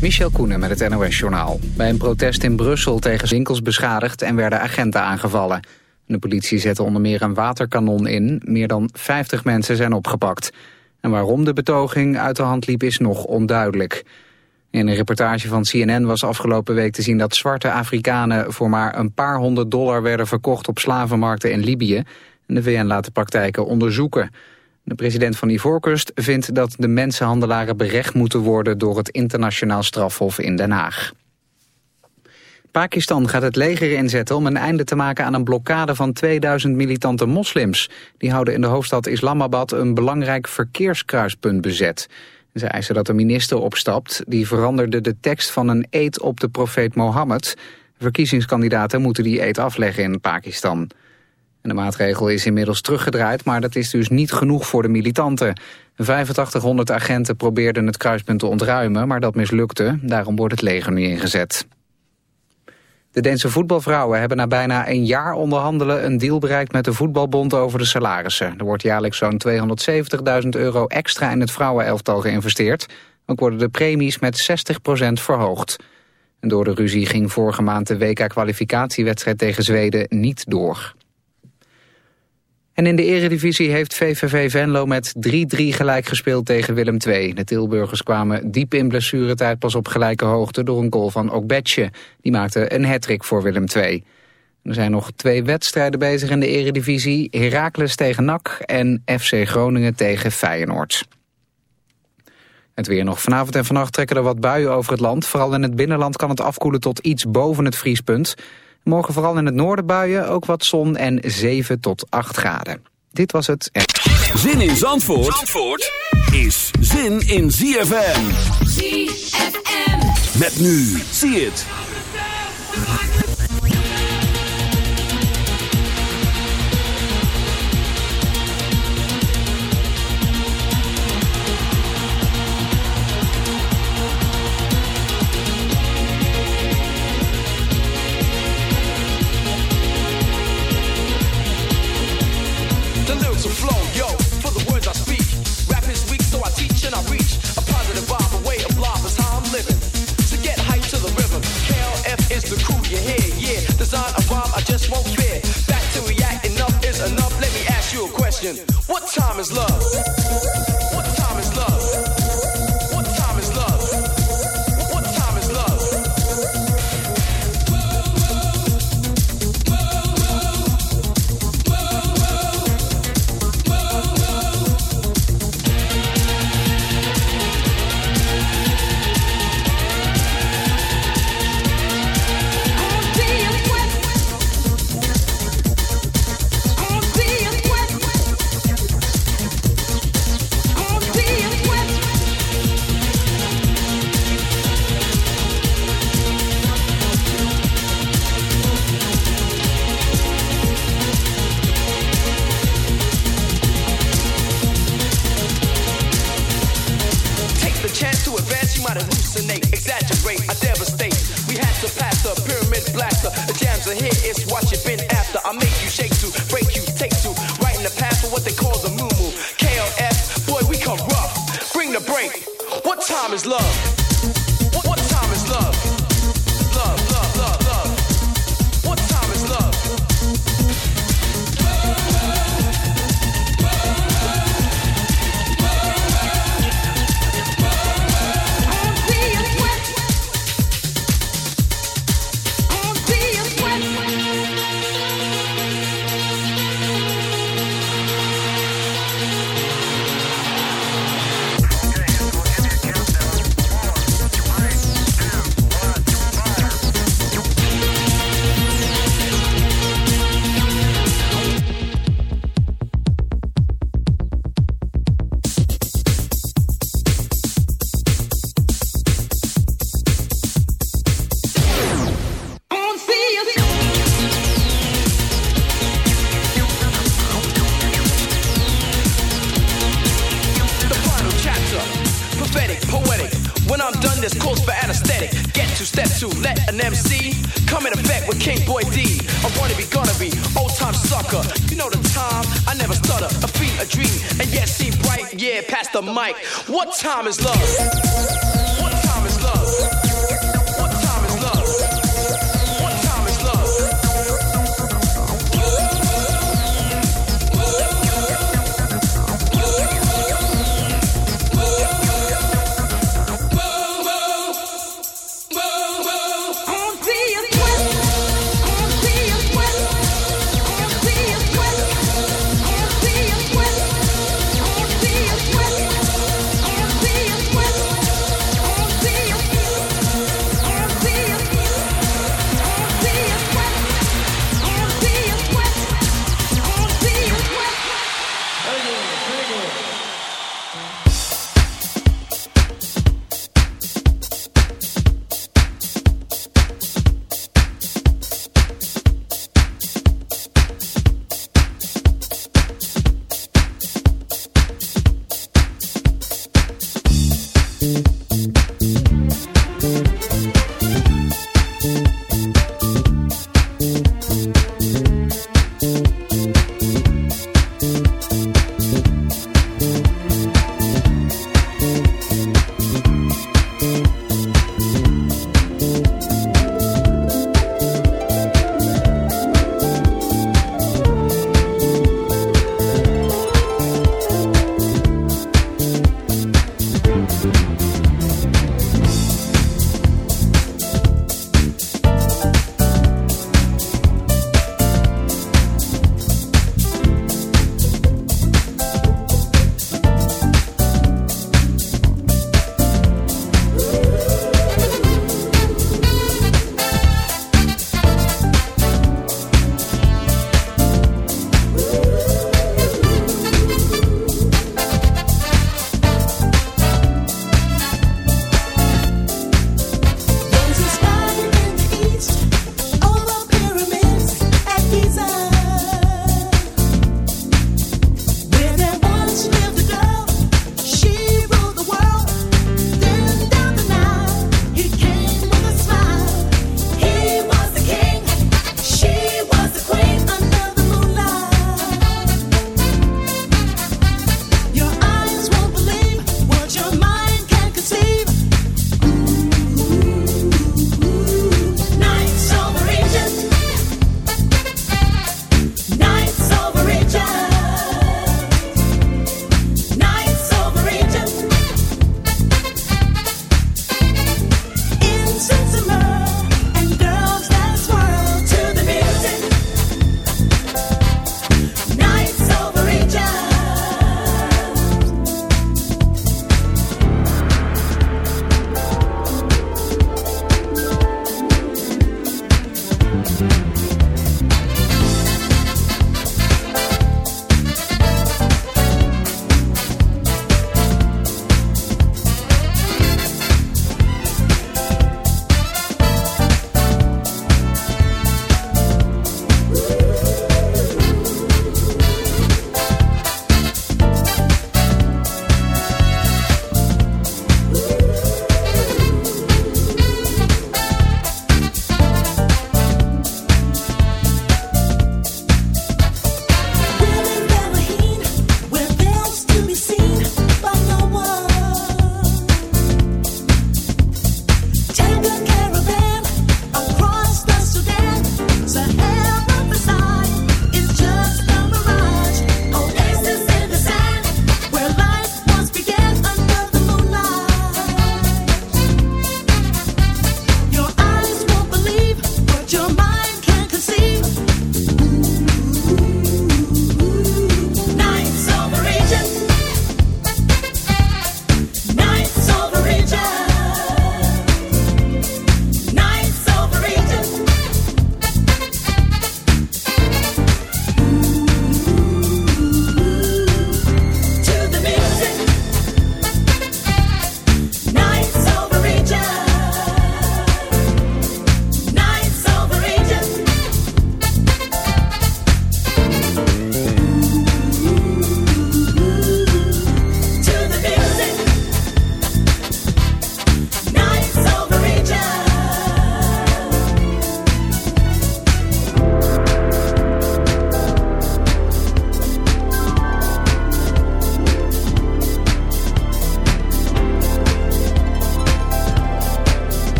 Michel Koenen met het NOS-journaal. Bij een protest in Brussel tegen winkels beschadigd en werden agenten aangevallen. De politie zette onder meer een waterkanon in. Meer dan 50 mensen zijn opgepakt. En waarom de betoging uit de hand liep is nog onduidelijk. In een reportage van CNN was afgelopen week te zien dat zwarte Afrikanen voor maar een paar honderd dollar werden verkocht op slavenmarkten in Libië. En de VN laat de praktijken onderzoeken. De president van Ivoorkust vindt dat de mensenhandelaren berecht moeten worden door het internationaal strafhof in Den Haag. Pakistan gaat het leger inzetten om een einde te maken aan een blokkade van 2000 militante moslims. Die houden in de hoofdstad Islamabad een belangrijk verkeerskruispunt bezet. Ze eisen dat de minister opstapt. Die veranderde de tekst van een eed op de profeet Mohammed. Verkiezingskandidaten moeten die eed afleggen in Pakistan. De maatregel is inmiddels teruggedraaid, maar dat is dus niet genoeg voor de militanten. 8500 agenten probeerden het kruispunt te ontruimen, maar dat mislukte. Daarom wordt het leger nu ingezet. De Deense voetbalvrouwen hebben na bijna een jaar onderhandelen een deal bereikt met de voetbalbond over de salarissen. Er wordt jaarlijks zo'n 270.000 euro extra in het vrouwenelftal geïnvesteerd. Ook worden de premies met 60% verhoogd. En door de ruzie ging vorige maand de WK-kwalificatiewedstrijd tegen Zweden niet door. En in de eredivisie heeft VVV Venlo met 3-3 gelijk gespeeld tegen Willem II. De Tilburgers kwamen diep in blessuretijd pas op gelijke hoogte door een goal van Okbetje. Die maakte een hattrick voor Willem II. Er zijn nog twee wedstrijden bezig in de eredivisie. Heracles tegen NAC en FC Groningen tegen Feyenoord. Het weer nog. Vanavond en vannacht trekken er wat buien over het land. Vooral in het binnenland kan het afkoelen tot iets boven het vriespunt. Morgen vooral in het noorden buien, ook wat zon en 7 tot 8 graden. Dit was het. Zin in Zandvoort, Zandvoort is zin in ZFM. ZFM. Met nu, zie het. Time is love?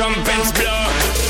trumpets blow.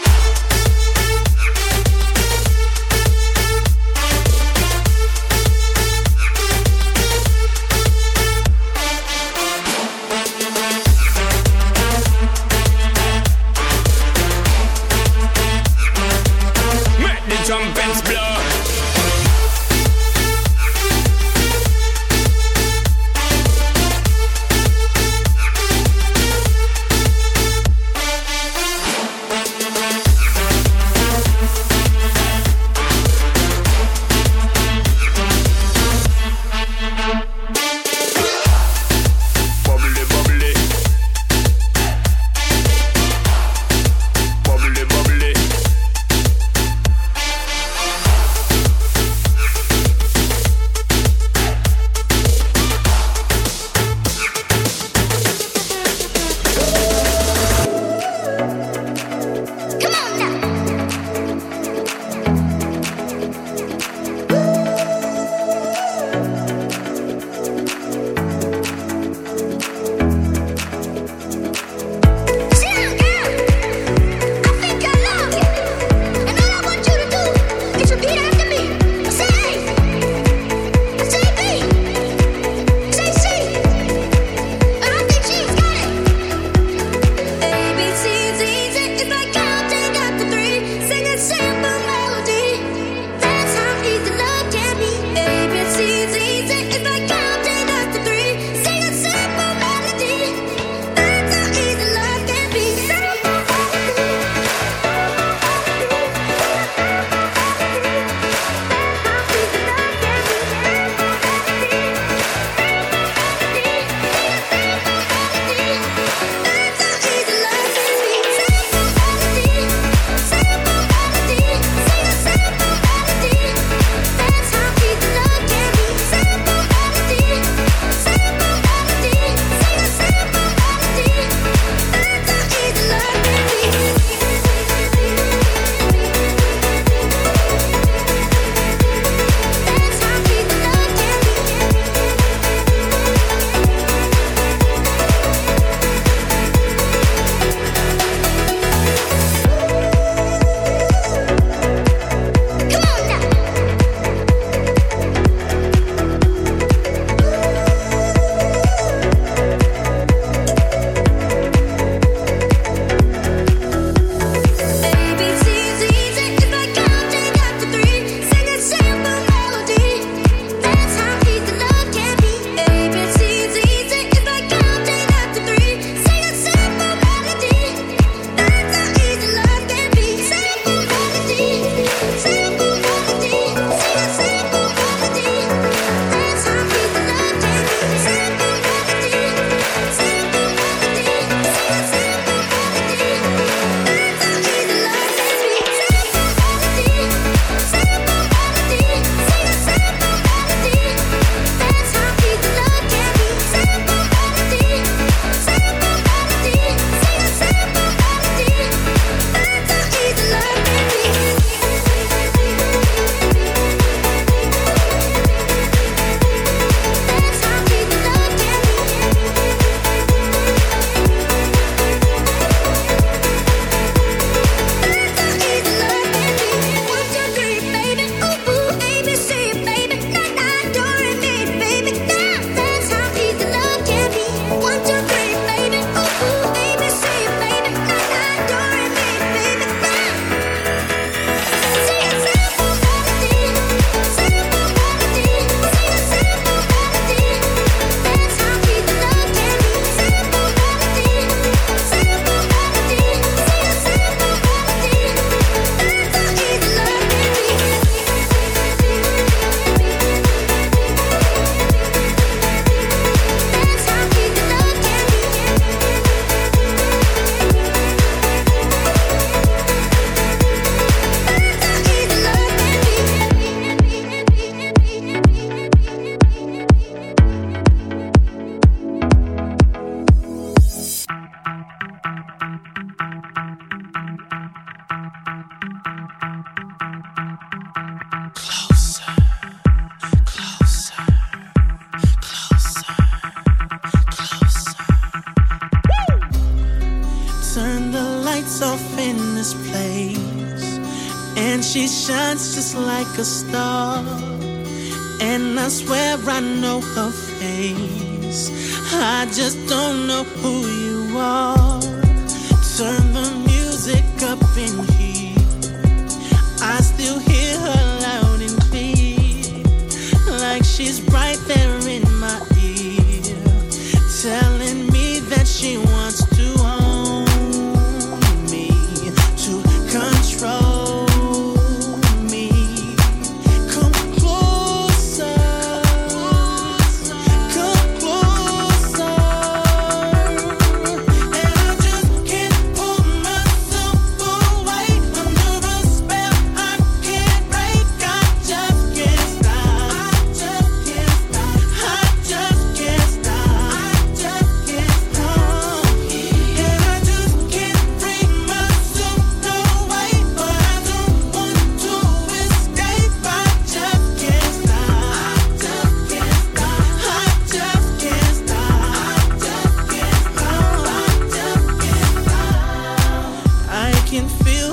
Can feel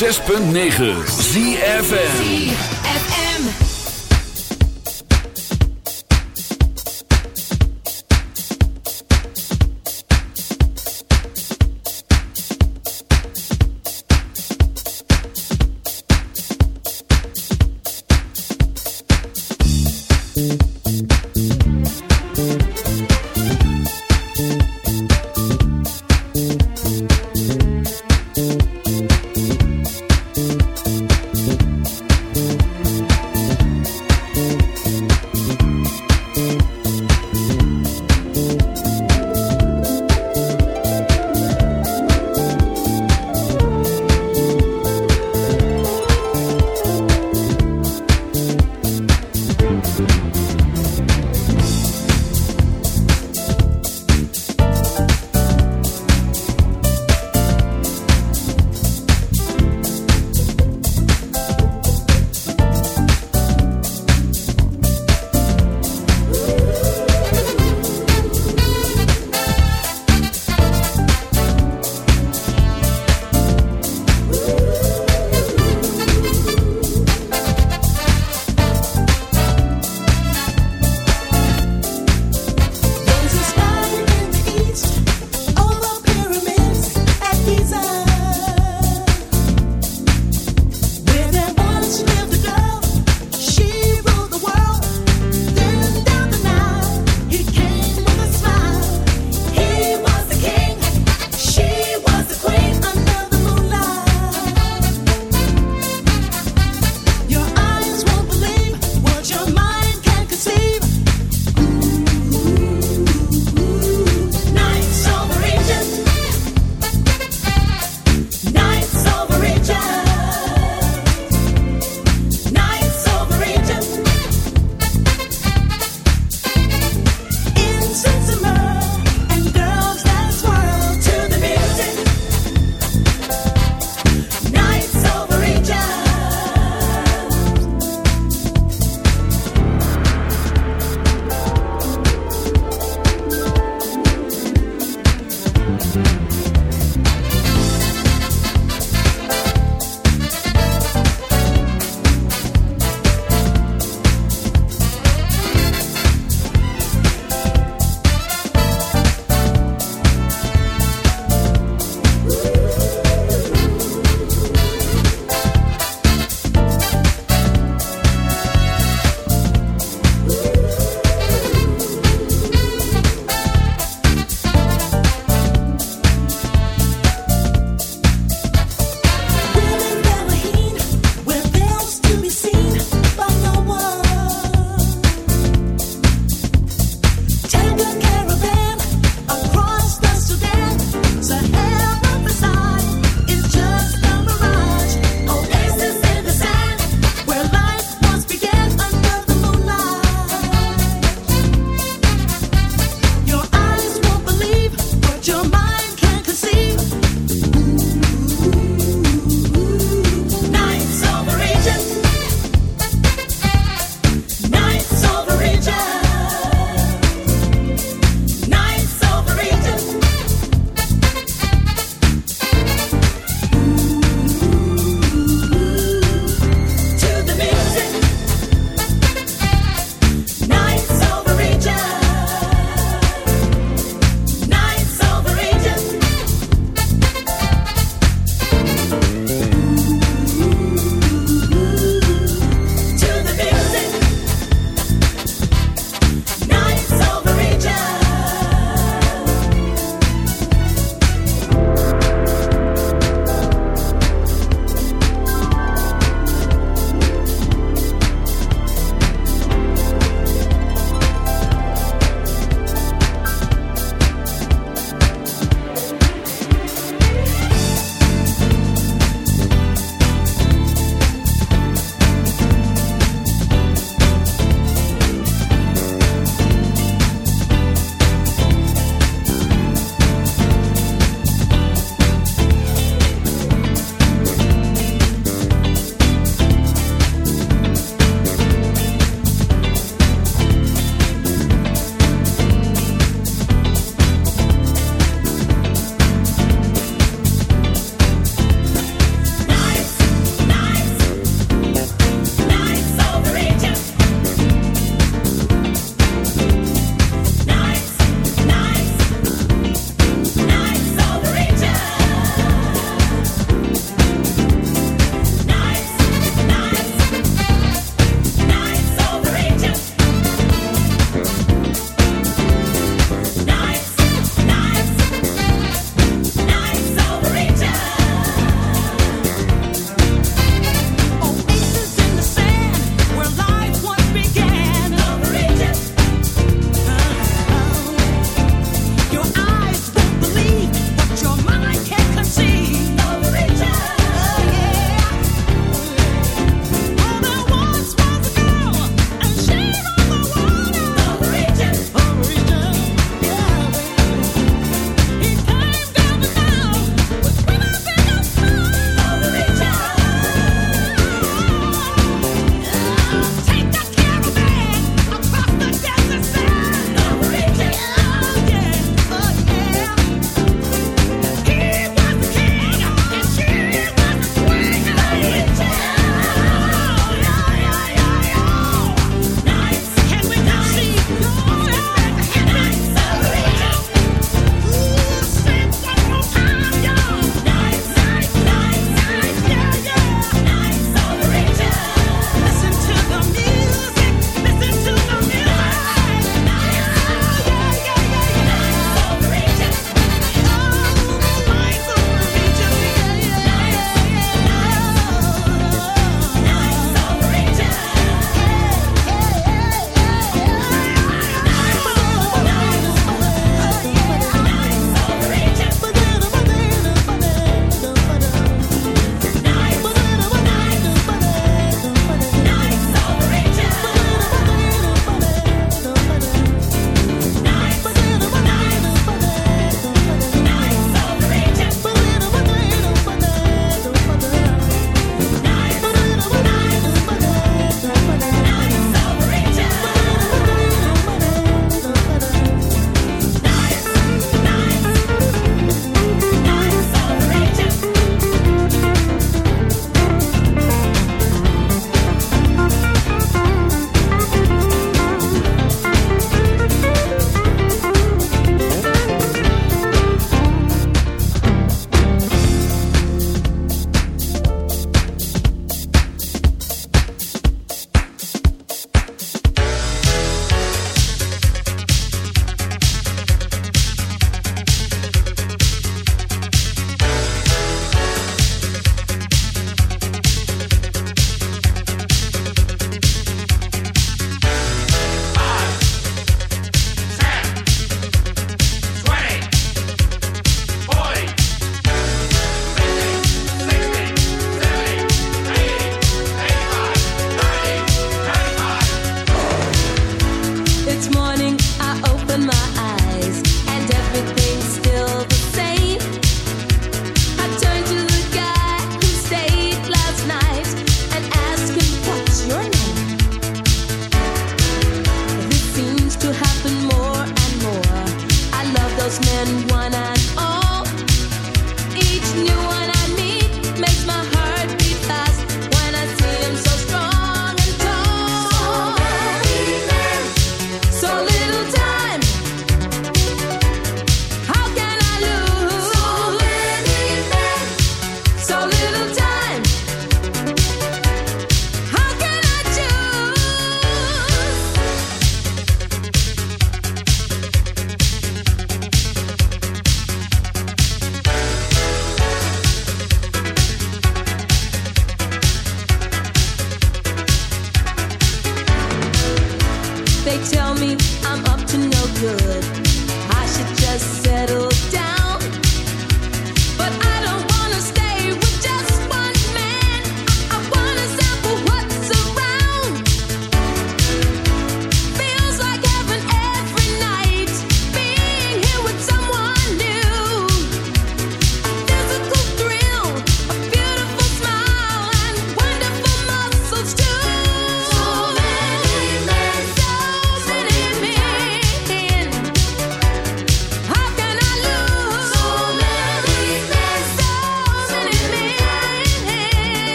106.9 ZFN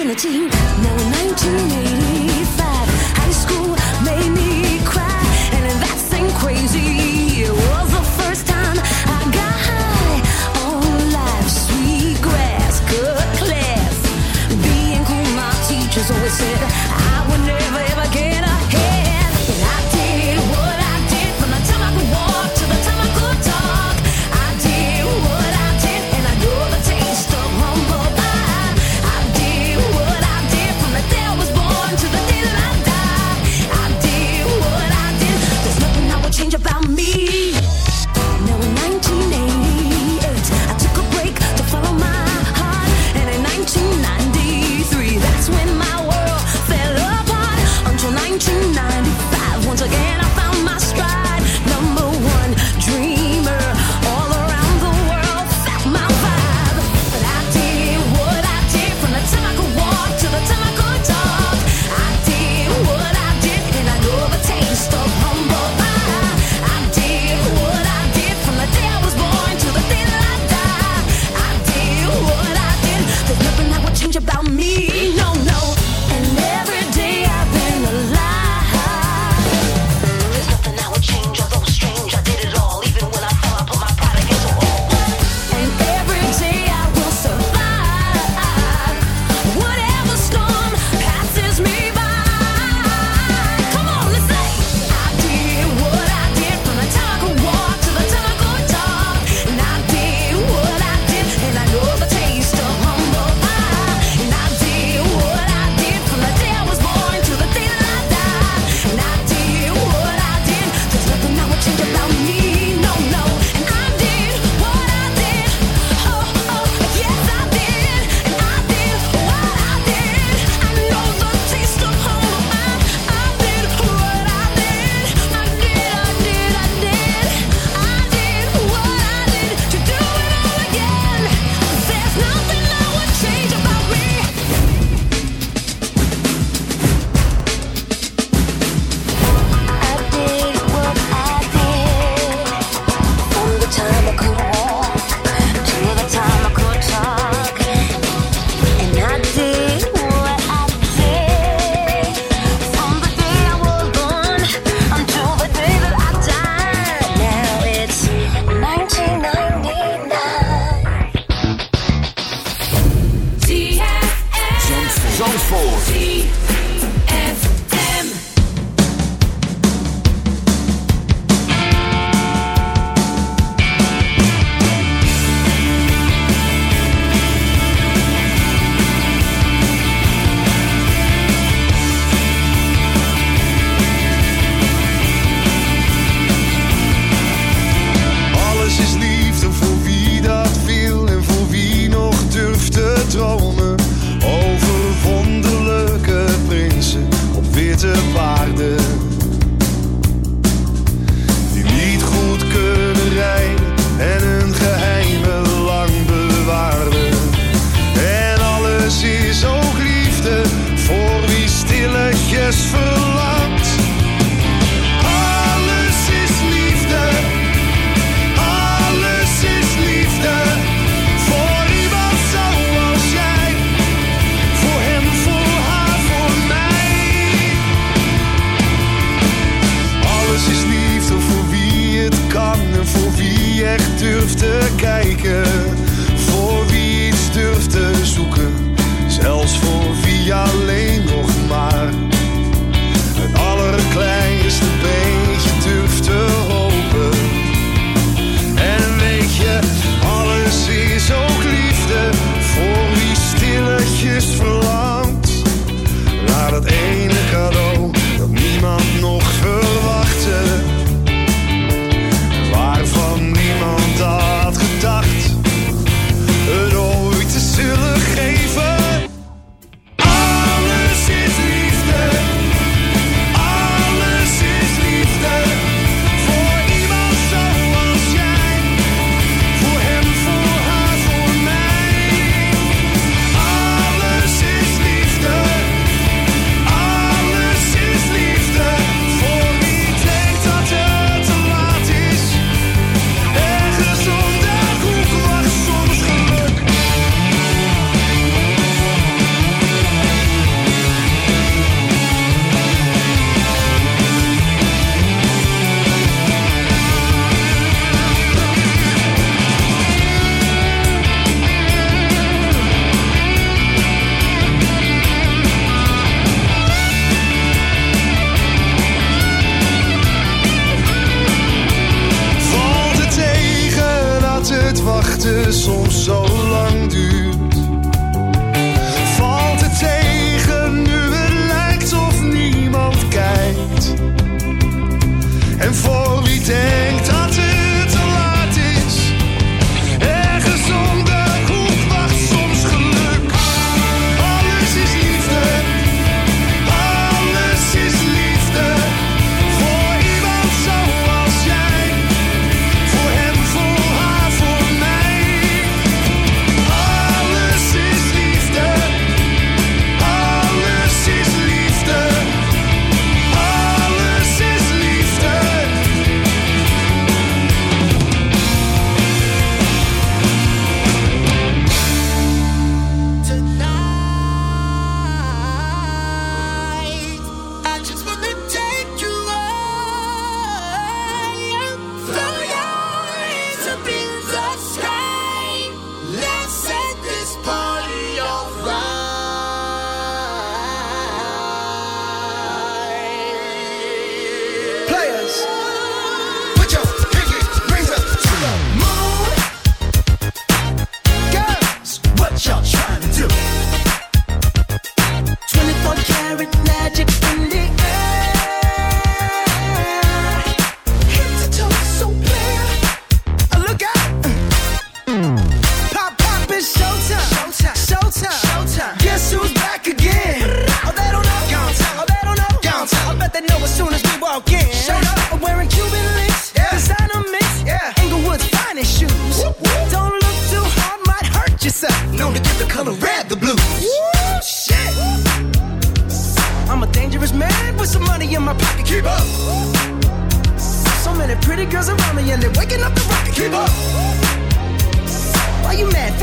virginity. Now in 1985, high school made me cry, and that seemed crazy. It was the first time I got high on life, sweet grass, good class. Being cool, my teachers always said.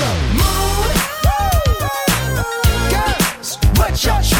the. Girls, what your